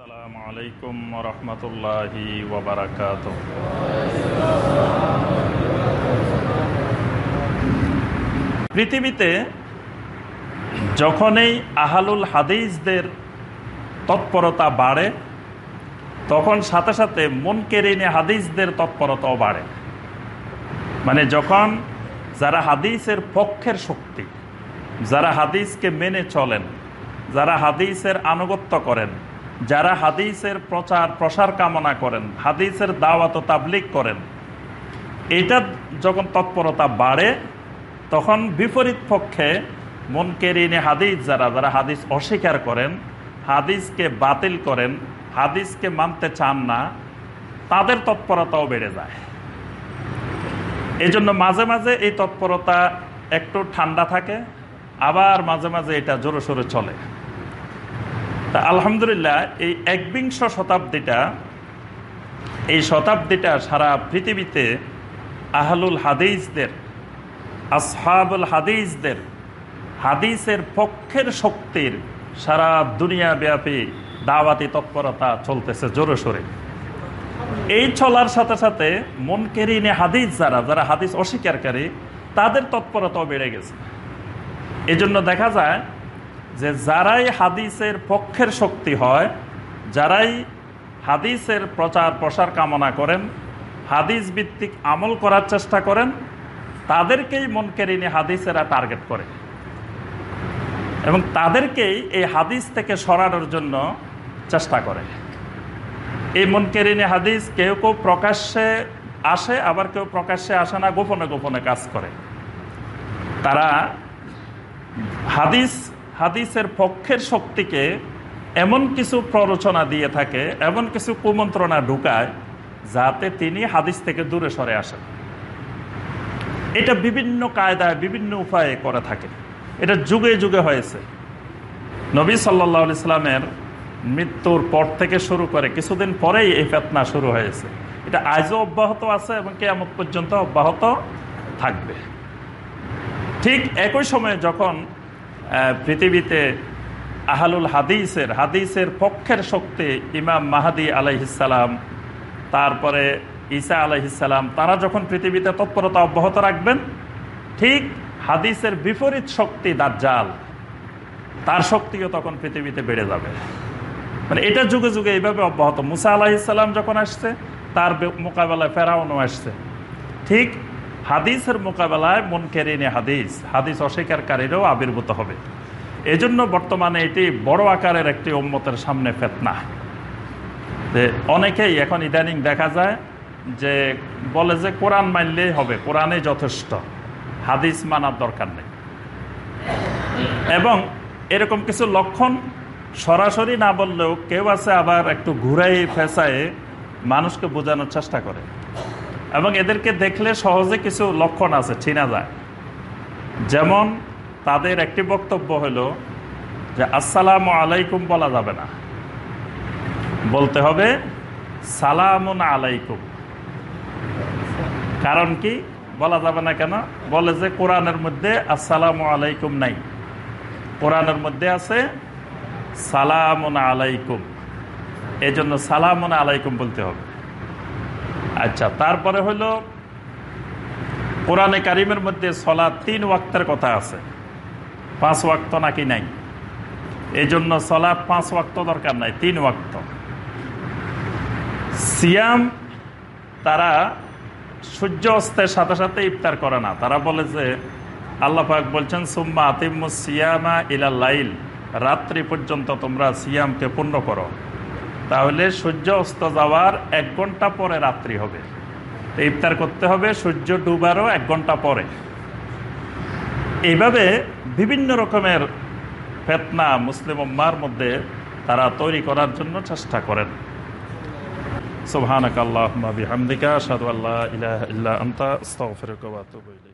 আসসালামু আলাইকুম রহমতুল্লাহি পৃথিবীতে যখনই আহালুল হাদিসদের তৎপরতা বাড়ে, তখন সাথে সাথে মন মনকেরিনে হাদিসদের তৎপরতাও বাড়ে। মানে যখন যারা হাদিসের পক্ষের শক্তি, যারা হাদিসকে মেনে চলেন, যারা হাদিসের আনুগত্য করেন যারা হাদিসের প্রচার, প্রসার কামনা করেন, হাদিসের দাওয়াত তাবলিক করেন, এটা যখন তৎপরতা বাড়ে, তখন বিপরীত পক্ষে মনকেরিনে হাদিস যারা যারা হাদিস অস্বীকার করেন, হাদিসকে বাতিল করেন, হাদিসকে মানতে চান না, তাদের তৎপরতাও বেড়ে যায়। এই জন্য মাঝে মাঝে এই তৎপরতা একটু ঠান্ডা থাকে, আবার মাঝে মাঝে এটা জোরে সোরে চলে। তা আলহামদুলিল্লাহ, এই একবিংশ শতাব্দীটা, এই শতাব্দীটা সারা পৃথিবীতে আহলুল হাদিসদের, আসহাবুল হাদিসদের, হাদিসের পক্ষের শক্তির সারা দুনিয়া ব্যাপী দাওয়াতি তৎপরতা চলতেছে জোরে সোরে। এই চলার সাথে সাথে মন কেরিনে হাদিস যারা যারা হাদিস অস্বীকারী, তাদের তৎপরতাও বেড়ে গেছে। এই জন্য দেখা যায় যে যারাই হাদিসের পক্ষের শক্তি হয়, যারাই হাদিসের প্রচার প্রসার কামনা করেন, হাদিস ভিত্তিক আমল করার চেষ্টা করেন, তাদেরকেই মনকেরিনে হাদিসেরা টার্গেট করে। এবং তাদেরকেই এই হাদিস থেকে সরানোর জন্য চেষ্টা করে। এই মনকেরিনে হাদিস কেউ কেউ প্রকাশ্যে আসে, আবার কেউ প্রকাশ্যে আসে না, গোপনে গোপনে কাজ করে। তারা হাদিস হাদিসের পক্ষের শক্তিকে এমন কিছু প্ররোচনা দিয়ে থাকে, এমন কিছু কুমন্ত্রণা ঢুকায় যাতে তিনি হাদিস থেকে দূরে সরে আসেন। এটা বিভিন্ন কায়দায়, বিভিন্ন উপায়ে করে থাকে। এটা যুগে যুগে হয়েছে। নবী সাল্লা ইসলামের মৃত্যুর পর থেকে শুরু করে কিছুদিন পরেই এই ফেতনা শুরু হয়েছে। এটা আজও অব্যাহত আছে এবং কেয়ামত পর্যন্ত অব্যাহত থাকবে। ঠিক একই সময়ে যখন পৃথিবীতে আহালুল হাদিসের হাদিসের পক্ষের শক্তি ইমাম মাহাদি আলাইহিসালাম তারপরে ঈসা আলাইহিসাল্লাম তারা যখন পৃথিবীতে তৎপরতা অব্যাহত রাখবেন, ঠিক হাদিসের বিপরীত শক্তি দাজ্জাল, তার শক্তিও তখন পৃথিবীতে বেড়ে যাবে। মানে এটা যুগে যুগে এইভাবে অব্যাহত। মুসা আলাহিসাল্লাম যখন আসছে, তার মোকাবেলায় ফেরাউনও আসছে। ঠিক হাদিসের মোকাবেলায় মন কেরিনে হাদিস হাদিস অস্বীকারীরাও আবির্ভূত হবে। এজন্য বর্তমানে এটি বড় আকারের একটি উম্মতের সামনে ফেতনা। অনেকেই এখন ইদানিং দেখা যায় যে বলে যে কোরআন মানলেই হবে কোরআনে যথেষ্ট, হাদিস মানার দরকার নেই। এবং এরকম কিছু লক্ষণ সরাসরি না বললেও কেউ আছে আবার একটু ঘুরাই ফেসায় মানুষকে বোঝানোর চেষ্টা করে। এবং এদেরকে দেখলে সহজে কিছু লক্ষণ আছে, চিনা যায়। যেমন তাদের একটি বক্তব্য হলো যে, আসসালাম আলাইকুম বলা যাবে না। বলতে হবে, সালামুন আলাইকুম কারণ কি? বলা যাবে না কেন? বলে যে, কোরআনের মধ্যে আসসালাম আলাইকুম নাই। কোরআনের মধ্যে আছে, সালামুন আলাইকুম এই জন্য সালামুন আলাইকুম বলতে হবে। আচ্ছা তারপরে হলো কোরআনে কারিমের মধ্যে সলা তিন ওয়াক্তের কথা আছে। পাঁচ ওয়াক্ত নাকি নাই? এই জন্য সলা পাঁচ ওয়াক্ত দরকার নাই, তিন ওয়াক্ত। সিয়াম তারা সূর্য অস্তের সাথে সাথে ইফতার করে না। তারা বলে যে, আল্লাহ পাক বলছেন, সুম্মা আতিমু সিয়ামা ইলা লাইল। রাত্রি পর্যন্ত তোমরা সিয়ামকে পূর্ণ করো। তাহলে সূর্য অস্ত যাওয়ার এক ঘণ্টা পরে রাত্রি হবে। ইফতার করতে হবে, সূর্য ডুবারও এক ঘণ্টা পরে। এইভাবে বিভিন্ন রকমের ফেতনা মুসলিম উম্মার মধ্যে তারা তৈরি করার জন্য চেষ্টা করেন। সুবহানাক আল্লাহুম্মা বিহামদিকা, আশহাদু আল্লা ইলাহা ইল্লা আনতা আতুবু ইলাইক।